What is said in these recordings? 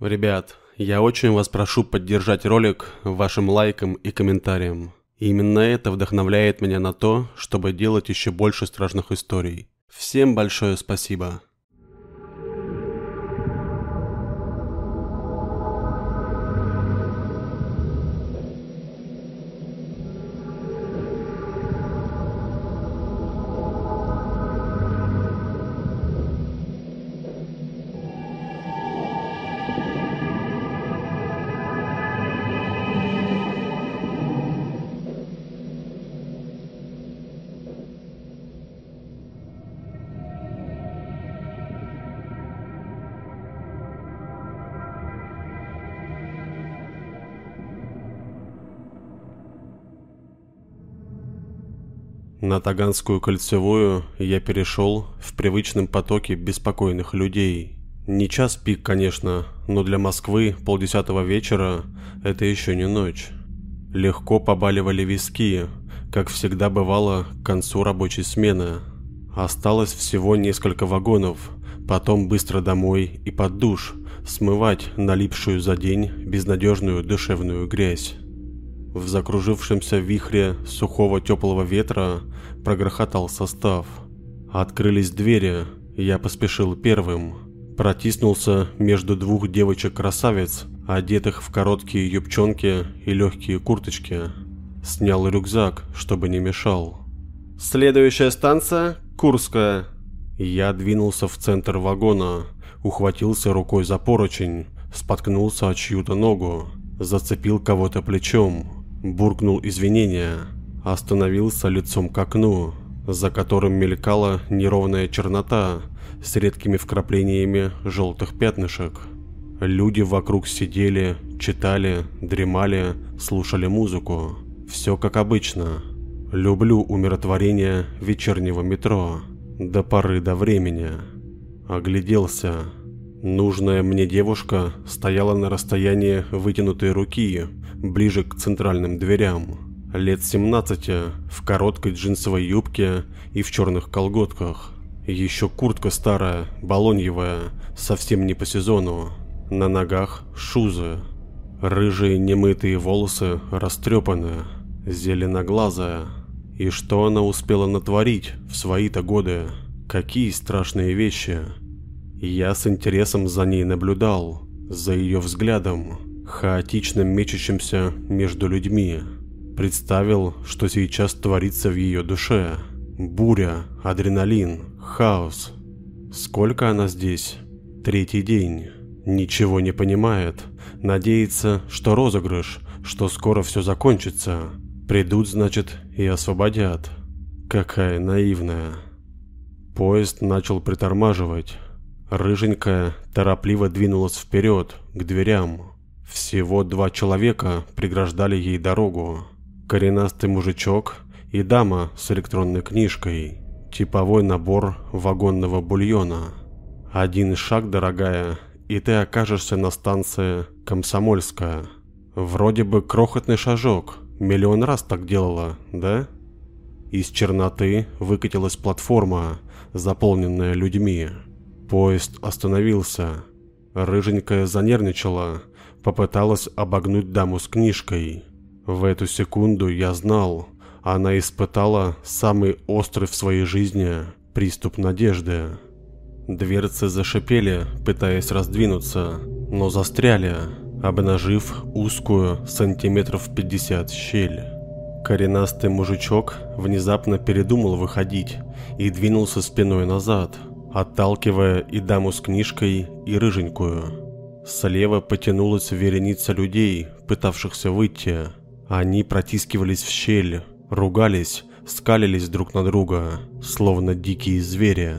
Ребят, я очень вас прошу поддержать ролик вашим лайком и комментарием. именно это вдохновляет меня на то, чтобы делать еще больше страшных историй. Всем большое спасибо. На Таганскую кольцевую я перешел в привычном потоке беспокойных людей. Не час пик, конечно, но для Москвы полдесятого вечера это еще не ночь. Легко побаливали виски, как всегда бывало к концу рабочей смены. Осталось всего несколько вагонов, потом быстро домой и под душ, смывать налипшую за день безнадежную душевную грязь. В закружившемся вихре сухого теплого ветра прогрохотал состав. Открылись двери, я поспешил первым. Протиснулся между двух девочек-красавиц, одетых в короткие юбчонки и легкие курточки. Снял рюкзак, чтобы не мешал. «Следующая станция – Курская». Я двинулся в центр вагона, ухватился рукой за поручень, споткнулся о чью-то ногу, зацепил кого-то плечом – буркнул извинения, остановился лицом к окну, за которым мелькала неровная чернота с редкими вкраплениями желтых пятнышек. Люди вокруг сидели, читали, дремали, слушали музыку. Все как обычно. Люблю умиротворение вечернего метро. До поры до времени. Огляделся. Нужная мне девушка стояла на расстоянии вытянутой руки, ближе к центральным дверям. Лет 17, в короткой джинсовой юбке и в черных колготках. Еще куртка старая, балоньевая, совсем не по сезону. На ногах шузы. Рыжие немытые волосы растрепаны, зеленоглазая. И что она успела натворить в свои-то годы? Какие страшные вещи. Я с интересом за ней наблюдал, за ее взглядом хаотично мечущимся между людьми. Представил, что сейчас творится в ее душе. Буря, адреналин, хаос. Сколько она здесь? Третий день. Ничего не понимает. Надеется, что розыгрыш, что скоро все закончится. Придут, значит, и освободят. Какая наивная. Поезд начал притормаживать. Рыженькая торопливо двинулась вперед, к дверям. Всего два человека преграждали ей дорогу. Коренастый мужичок и дама с электронной книжкой. Типовой набор вагонного бульона. Один шаг, дорогая, и ты окажешься на станции Комсомольская. Вроде бы крохотный шажок. Миллион раз так делала, да? Из черноты выкатилась платформа, заполненная людьми. Поезд остановился. Рыженькая занервничала, попыталась обогнуть даму с книжкой. В эту секунду я знал, она испытала самый острый в своей жизни приступ надежды. Дверцы зашипели, пытаясь раздвинуться, но застряли, обнажив узкую сантиметров 50 щель. Коренастый мужичок внезапно передумал выходить и двинулся спиной назад, отталкивая и даму с книжкой, и рыженькую. Слева потянулась вереница людей, пытавшихся выйти. Они протискивались в щель, ругались, скалились друг на друга, словно дикие звери.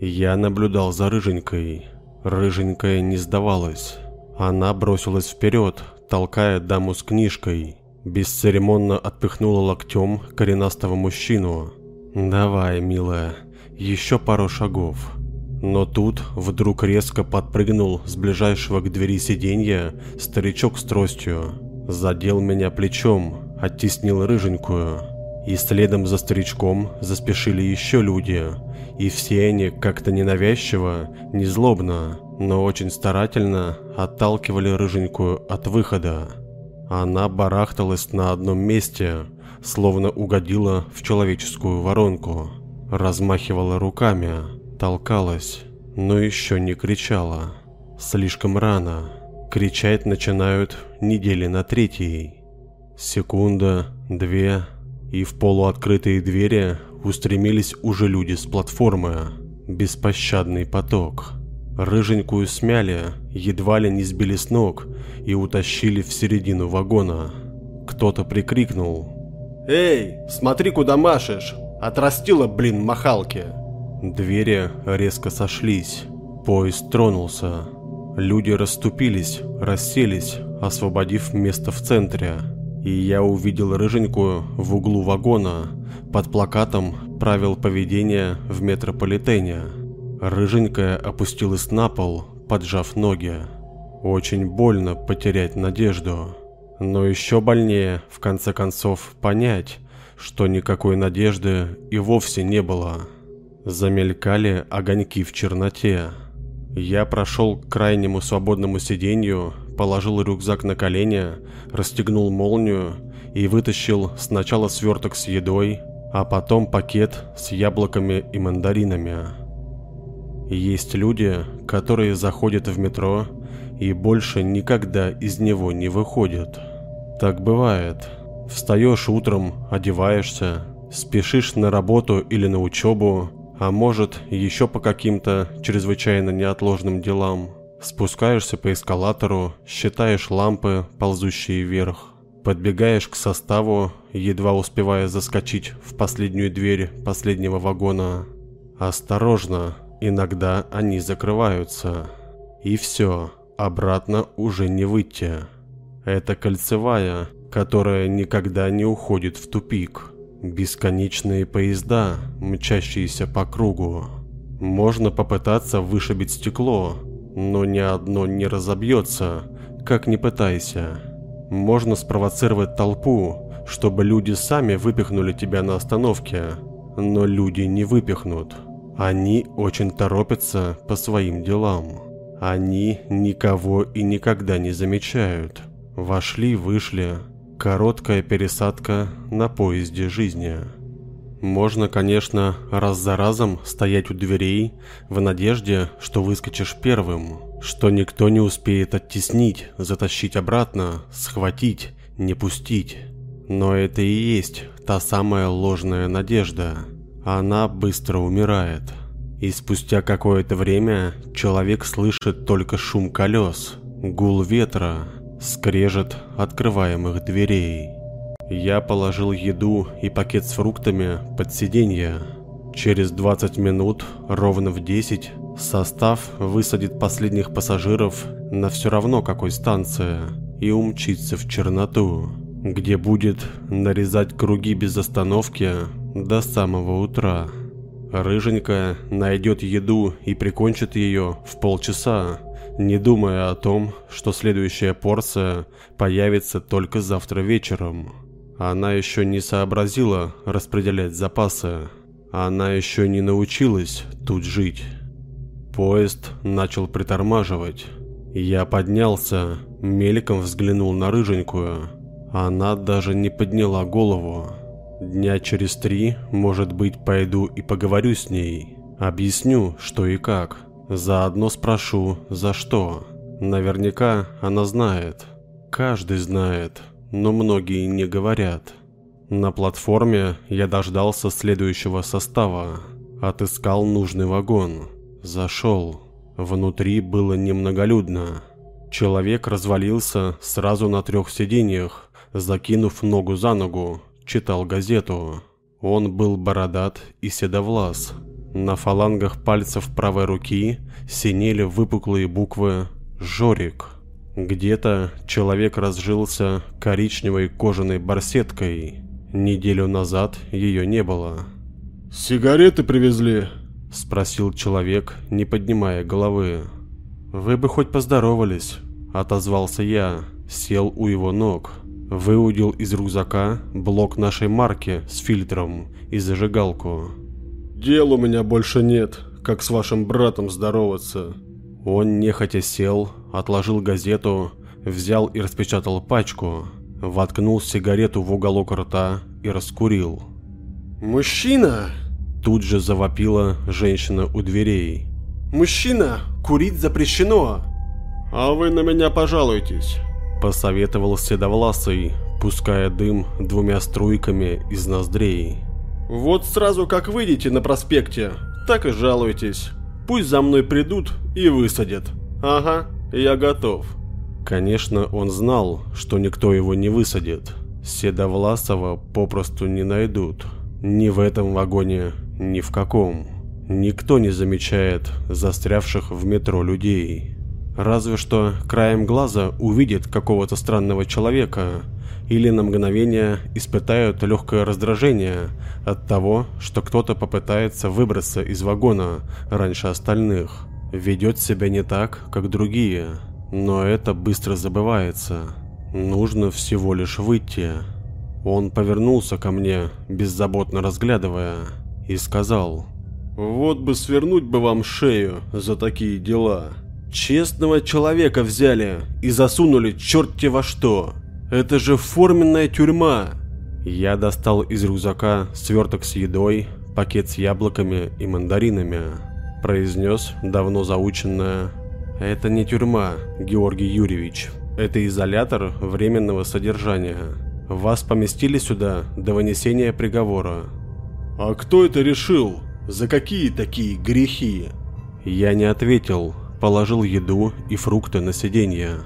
Я наблюдал за Рыженькой. Рыженькая не сдавалась. Она бросилась вперед, толкая даму с книжкой. Бесцеремонно отпихнула локтем коренастого мужчину. «Давай, милая, еще пару шагов». Но тут вдруг резко подпрыгнул с ближайшего к двери сиденья старичок с тростью. Задел меня плечом, оттеснил рыженькую. И следом за старичком заспешили еще люди. И все они как-то ненавязчиво, не злобно, но очень старательно отталкивали рыженькую от выхода. Она барахталась на одном месте, словно угодила в человеческую воронку. Размахивала руками, толкалась, но еще не кричала. Слишком рано. Кричать начинают недели на третьей. Секунда, две, и в полуоткрытые двери устремились уже люди с платформы. Беспощадный поток. Рыженькую смяли, едва ли не сбили с ног и утащили в середину вагона. Кто-то прикрикнул. «Эй, смотри, куда машешь! Отрастила, блин, махалки!» Двери резко сошлись. Поезд тронулся. Люди расступились, расселись, освободив место в центре. И я увидел рыженькую в углу вагона под плакатом правил поведения в метрополитене. Рыженькая опустилась на пол, поджав ноги. Очень больно потерять надежду. Но еще больнее, в конце концов, понять, что никакой надежды и вовсе не было. Замелькали огоньки в черноте. Я прошел к крайнему свободному сиденью, положил рюкзак на колени, расстегнул молнию и вытащил сначала сверток с едой, а потом пакет с яблоками и мандаринами. Есть люди, которые заходят в метро и больше никогда из него не выходят. Так бывает. Встаешь утром, одеваешься, спешишь на работу или на учебу, а может еще по каким-то чрезвычайно неотложным делам. Спускаешься по эскалатору, считаешь лампы, ползущие вверх. Подбегаешь к составу, едва успевая заскочить в последнюю дверь последнего вагона. Осторожно, иногда они закрываются. И все, обратно уже не выйти. Это кольцевая, которая никогда не уходит в тупик. Бесконечные поезда, мчащиеся по кругу. Можно попытаться вышибить стекло, но ни одно не разобьется, как ни пытайся. Можно спровоцировать толпу, чтобы люди сами выпихнули тебя на остановке, но люди не выпихнут. Они очень торопятся по своим делам. Они никого и никогда не замечают. Вошли, вышли. Короткая пересадка на поезде жизни. Можно, конечно, раз за разом стоять у дверей в надежде, что выскочишь первым, что никто не успеет оттеснить, затащить обратно, схватить, не пустить. Но это и есть та самая ложная надежда. Она быстро умирает. И спустя какое-то время человек слышит только шум колес, гул ветра, скрежет открываемых дверей. Я положил еду и пакет с фруктами под сиденье. Через 20 минут, ровно в 10, состав высадит последних пассажиров на все равно какой станции и умчится в черноту, где будет нарезать круги без остановки до самого утра. Рыженькая найдет еду и прикончит ее в полчаса, не думая о том, что следующая порция появится только завтра вечером. Она еще не сообразила распределять запасы. Она еще не научилась тут жить. Поезд начал притормаживать. Я поднялся, мельком взглянул на рыженькую. Она даже не подняла голову. Дня через три, может быть, пойду и поговорю с ней. Объясню, что и как. Заодно спрошу, за что. Наверняка она знает. Каждый знает, но многие не говорят. На платформе я дождался следующего состава. Отыскал нужный вагон. Зашел. Внутри было немноголюдно. Человек развалился сразу на трех сиденьях, закинув ногу за ногу, читал газету. Он был бородат и седовлас, на фалангах пальцев правой руки синели выпуклые буквы «Жорик». Где-то человек разжился коричневой кожаной барсеткой. Неделю назад ее не было. «Сигареты привезли?» – спросил человек, не поднимая головы. «Вы бы хоть поздоровались», – отозвался я, сел у его ног, выудил из рюкзака блок нашей марки с фильтром и зажигалку. Дел у меня больше нет, как с вашим братом здороваться. Он нехотя сел, отложил газету, взял и распечатал пачку, воткнул сигарету в уголок рта и раскурил. «Мужчина!» Тут же завопила женщина у дверей. «Мужчина! Курить запрещено!» «А вы на меня пожалуйтесь!» Посоветовал Седовласый, пуская дым двумя струйками из ноздрей. «Вот сразу как выйдете на проспекте, так и жалуйтесь. Пусть за мной придут и высадят. Ага, я готов». Конечно, он знал, что никто его не высадит. Седовласова попросту не найдут. Ни в этом вагоне, ни в каком. Никто не замечает застрявших в метро людей. Разве что краем глаза увидит какого-то странного человека или на мгновение испытают легкое раздражение от того, что кто-то попытается выбраться из вагона раньше остальных. Ведет себя не так, как другие, но это быстро забывается. Нужно всего лишь выйти. Он повернулся ко мне, беззаботно разглядывая, и сказал, «Вот бы свернуть бы вам шею за такие дела. Честного человека взяли и засунули черти во что. Это же форменная тюрьма!» Я достал из рюкзака сверток с едой, пакет с яблоками и мандаринами. Произнес давно заученное «Это не тюрьма, Георгий Юрьевич. Это изолятор временного содержания. Вас поместили сюда до вынесения приговора». «А кто это решил? За какие такие грехи?» Я не ответил, положил еду и фрукты на сиденье.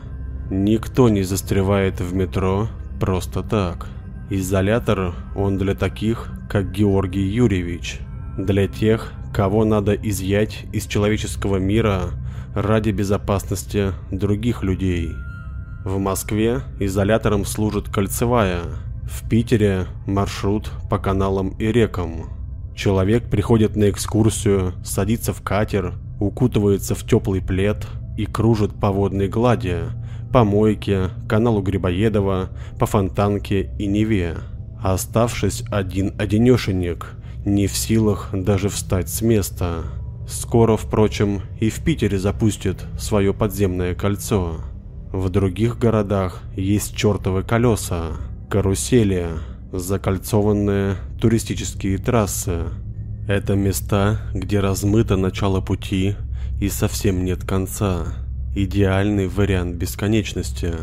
Никто не застревает в метро просто так. Изолятор он для таких, как Георгий Юрьевич. Для тех, кого надо изъять из человеческого мира ради безопасности других людей. В Москве изолятором служит кольцевая, в Питере маршрут по каналам и рекам. Человек приходит на экскурсию, садится в катер, укутывается в теплый плед и кружит по водной глади, по мойке, каналу Грибоедова, по Фонтанке и Неве. Оставшись один-одинешенек, не в силах даже встать с места. Скоро, впрочем, и в Питере запустят свое подземное кольцо. В других городах есть чертовы колеса, карусели, закольцованные туристические трассы. Это места, где размыто начало пути и совсем нет конца. Идеальный вариант бесконечности.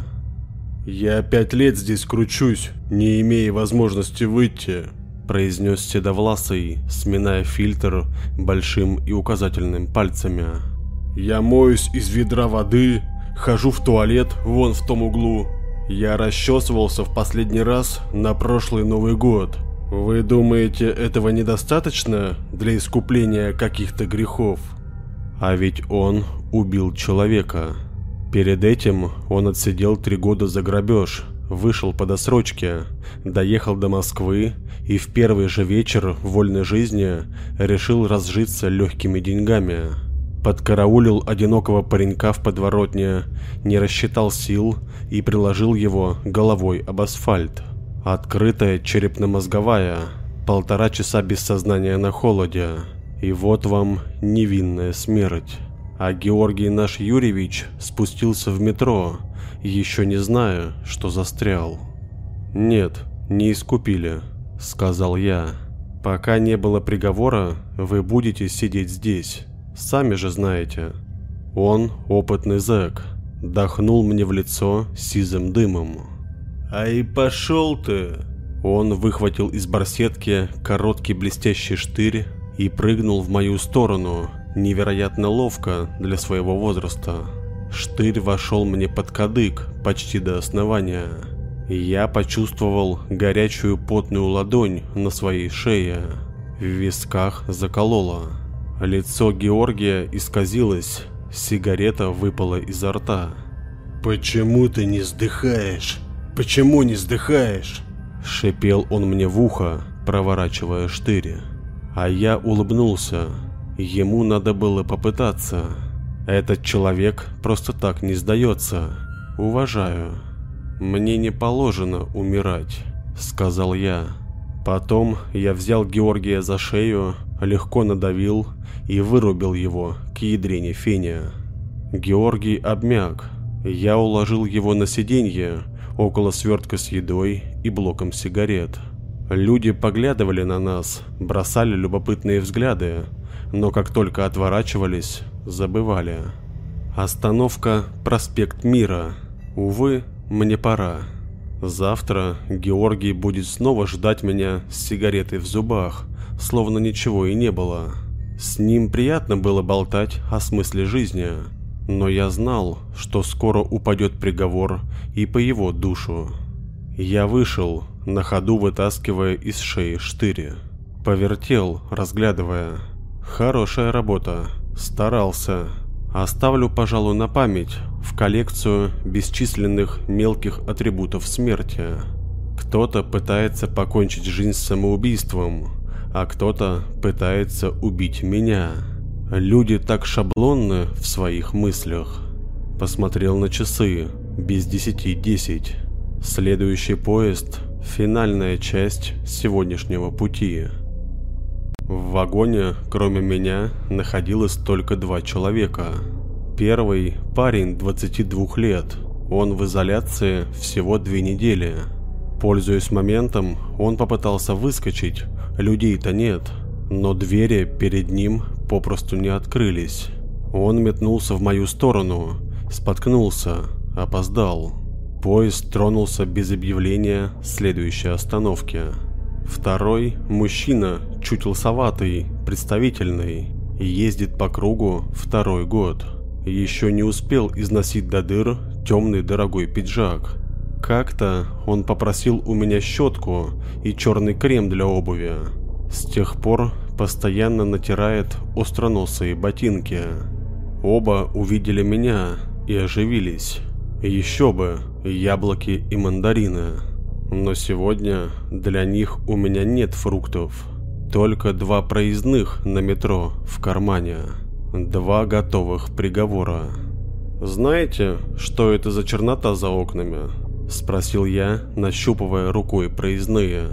«Я пять лет здесь кручусь, не имея возможности выйти», произнес Седовласый, сминая фильтр большим и указательным пальцами. «Я моюсь из ведра воды, хожу в туалет вон в том углу. Я расчесывался в последний раз на прошлый Новый год. Вы думаете, этого недостаточно для искупления каких-то грехов?» А ведь он убил человека. Перед этим он отсидел три года за грабеж, вышел по досрочке, доехал до Москвы и в первый же вечер вольной жизни решил разжиться легкими деньгами. Подкараулил одинокого паренька в подворотне, не рассчитал сил и приложил его головой об асфальт. Открытая черепно-мозговая, полтора часа без сознания на холоде. И вот вам невинная смерть. А Георгий наш Юрьевич спустился в метро, еще не зная, что застрял. «Нет, не искупили», — сказал я. «Пока не было приговора, вы будете сидеть здесь. Сами же знаете». Он опытный зэк. Дохнул мне в лицо сизым дымом. «Ай, пошел ты!» Он выхватил из барсетки короткий блестящий штырь и прыгнул в мою сторону, невероятно ловко для своего возраста. Штырь вошел мне под кадык почти до основания. Я почувствовал горячую потную ладонь на своей шее. В висках закололо. Лицо Георгия исказилось, сигарета выпала изо рта. «Почему ты не сдыхаешь? Почему не сдыхаешь?» Шипел он мне в ухо, проворачивая штыри. А я улыбнулся. Ему надо было попытаться. Этот человек просто так не сдается. Уважаю. Мне не положено умирать, сказал я. Потом я взял Георгия за шею, легко надавил и вырубил его к ядрене феня. Георгий обмяк. Я уложил его на сиденье около свертка с едой и блоком сигарет. Люди поглядывали на нас, бросали любопытные взгляды, но как только отворачивались, забывали. Остановка «Проспект Мира». Увы, мне пора. Завтра Георгий будет снова ждать меня с сигаретой в зубах, словно ничего и не было. С ним приятно было болтать о смысле жизни, но я знал, что скоро упадет приговор и по его душу. Я вышел, на ходу вытаскивая из шеи штыри. Повертел, разглядывая. Хорошая работа. Старался. Оставлю, пожалуй, на память, в коллекцию бесчисленных мелких атрибутов смерти. Кто-то пытается покончить жизнь самоубийством, а кто-то пытается убить меня. Люди так шаблонны в своих мыслях. Посмотрел на часы, без десяти десять. Следующий поезд – финальная часть сегодняшнего пути. В вагоне, кроме меня, находилось только два человека. Первый – парень 22 лет. Он в изоляции всего две недели. Пользуясь моментом, он попытался выскочить, людей-то нет, но двери перед ним попросту не открылись. Он метнулся в мою сторону, споткнулся, опоздал. Поезд тронулся без объявления следующей остановки. Второй – мужчина, чуть лосоватый, представительный, ездит по кругу второй год. Еще не успел износить до дыр темный дорогой пиджак. Как-то он попросил у меня щетку и черный крем для обуви. С тех пор постоянно натирает остроносые ботинки. Оба увидели меня и оживились. Еще бы, яблоки и мандарины. Но сегодня для них у меня нет фруктов. Только два проездных на метро в кармане. Два готовых приговора. «Знаете, что это за чернота за окнами?» – спросил я, нащупывая рукой проездные.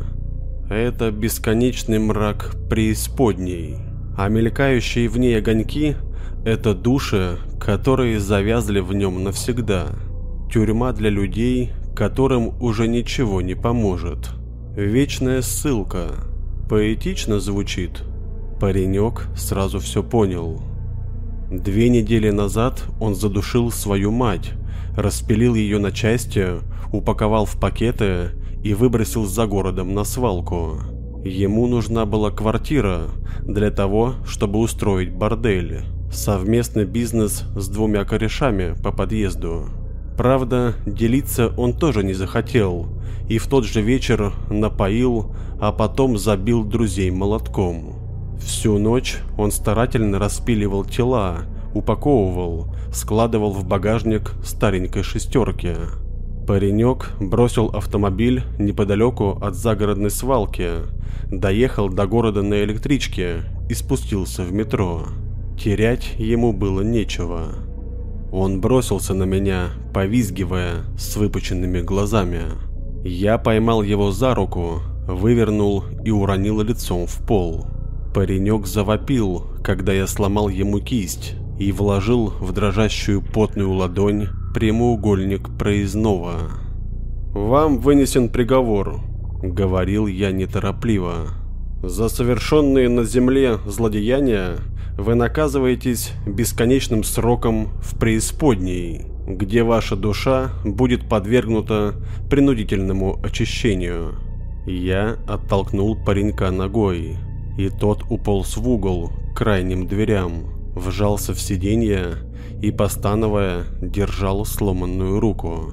«Это бесконечный мрак преисподней, а мелькающие в ней огоньки – это души, которые завязли в нем навсегда». Тюрьма для людей, которым уже ничего не поможет. Вечная ссылка. Поэтично звучит. Паренек сразу все понял. Две недели назад он задушил свою мать, распилил ее на части, упаковал в пакеты и выбросил за городом на свалку. Ему нужна была квартира для того, чтобы устроить бордель. Совместный бизнес с двумя корешами по подъезду. Правда, делиться он тоже не захотел, и в тот же вечер напоил, а потом забил друзей молотком. Всю ночь он старательно распиливал тела, упаковывал, складывал в багажник старенькой шестерки. Паренек бросил автомобиль неподалеку от загородной свалки, доехал до города на электричке и спустился в метро. Терять ему было нечего. Он бросился на меня, повизгивая, с выпученными глазами. Я поймал его за руку, вывернул и уронил лицом в пол. Паренек завопил, когда я сломал ему кисть и вложил в дрожащую потную ладонь прямоугольник проездного. «Вам вынесен приговор», — говорил я неторопливо. «За совершенные на земле злодеяния вы наказываетесь бесконечным сроком в преисподней, где ваша душа будет подвергнута принудительному очищению. Я оттолкнул паренька ногой, и тот уполз в угол к крайним дверям, вжался в сиденье и, постановая, держал сломанную руку.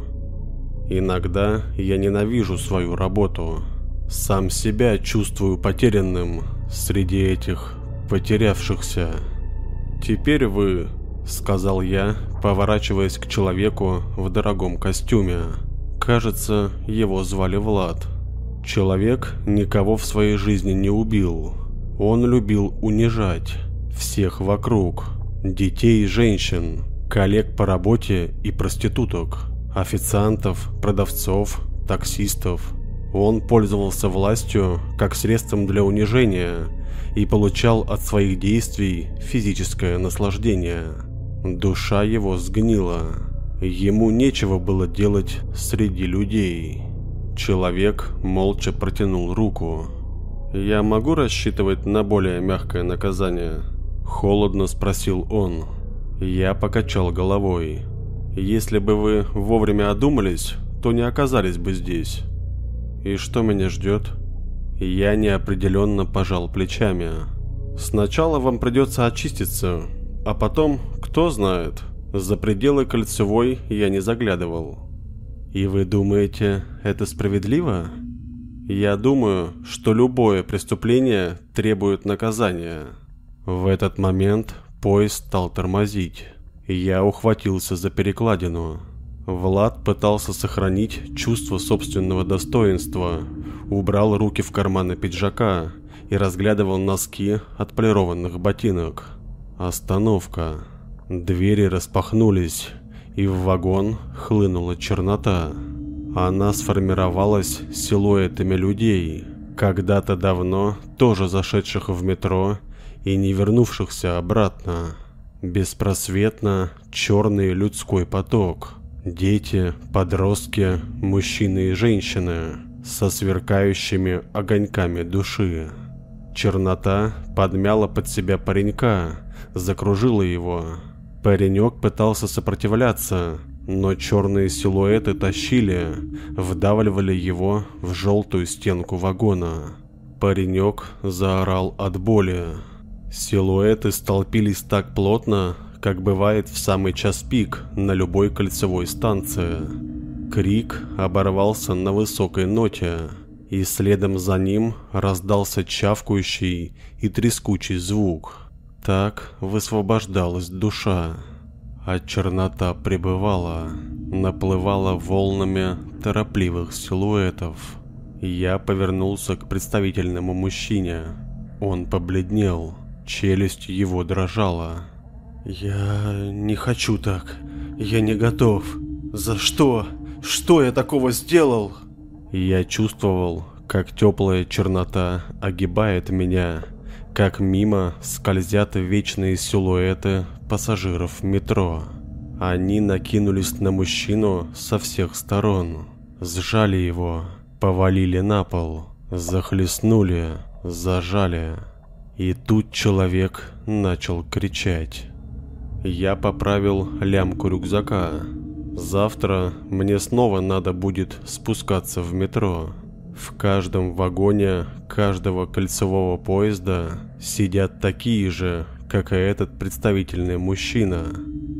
Иногда я ненавижу свою работу. Сам себя чувствую потерянным среди этих потерявшихся. «Теперь вы», — сказал я, поворачиваясь к человеку в дорогом костюме. Кажется, его звали Влад. Человек никого в своей жизни не убил. Он любил унижать всех вокруг. Детей и женщин, коллег по работе и проституток, официантов, продавцов, таксистов. Он пользовался властью как средством для унижения и получал от своих действий физическое наслаждение. Душа его сгнила. Ему нечего было делать среди людей. Человек молча протянул руку. «Я могу рассчитывать на более мягкое наказание?» Холодно спросил он. Я покачал головой. «Если бы вы вовремя одумались, то не оказались бы здесь». «И что меня ждет?» Я неопределенно пожал плечами. «Сначала вам придется очиститься, а потом, кто знает, за пределы кольцевой я не заглядывал». «И вы думаете, это справедливо?» «Я думаю, что любое преступление требует наказания». В этот момент поезд стал тормозить. Я ухватился за перекладину. Влад пытался сохранить чувство собственного достоинства, убрал руки в карманы пиджака и разглядывал носки отполированных ботинок. Остановка. Двери распахнулись, и в вагон хлынула чернота. Она сформировалась силуэтами людей, когда-то давно тоже зашедших в метро и не вернувшихся обратно. Беспросветно черный людской поток. Дети, подростки, мужчины и женщины со сверкающими огоньками души. Чернота подмяла под себя паренька, закружила его. Паренек пытался сопротивляться, но черные силуэты тащили, вдавливали его в желтую стенку вагона. Паренек заорал от боли. Силуэты столпились так плотно, как бывает в самый час пик на любой кольцевой станции. Крик оборвался на высокой ноте, и следом за ним раздался чавкающий и трескучий звук. Так высвобождалась душа а чернота пребывала, наплывала волнами торопливых силуэтов. Я повернулся к представительному мужчине. Он побледнел, челюсть его дрожала. «Я не хочу так. Я не готов. За что? Что я такого сделал?» Я чувствовал, как теплая чернота огибает меня, как мимо скользят вечные силуэты пассажиров метро. Они накинулись на мужчину со всех сторон, сжали его, повалили на пол, захлестнули, зажали. И тут человек начал кричать. Я поправил лямку рюкзака. Завтра мне снова надо будет спускаться в метро. В каждом вагоне каждого кольцевого поезда сидят такие же, как и этот представительный мужчина.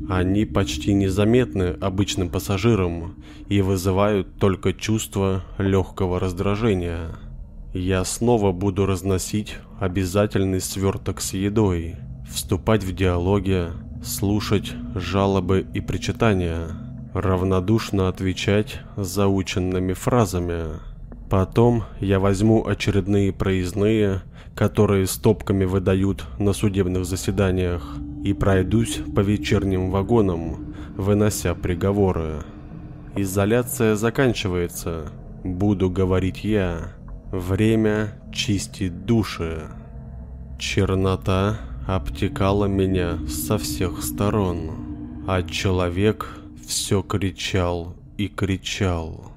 Они почти незаметны обычным пассажирам и вызывают только чувство легкого раздражения. Я снова буду разносить обязательный сверток с едой, вступать в диалоги, слушать жалобы и причитания, равнодушно отвечать заученными фразами. Потом я возьму очередные проездные, которые стопками выдают на судебных заседаниях, и пройдусь по вечерним вагонам, вынося приговоры. Изоляция заканчивается, буду говорить я. Время чистить души. Чернота обтекала меня со всех сторон, а человек все кричал и кричал.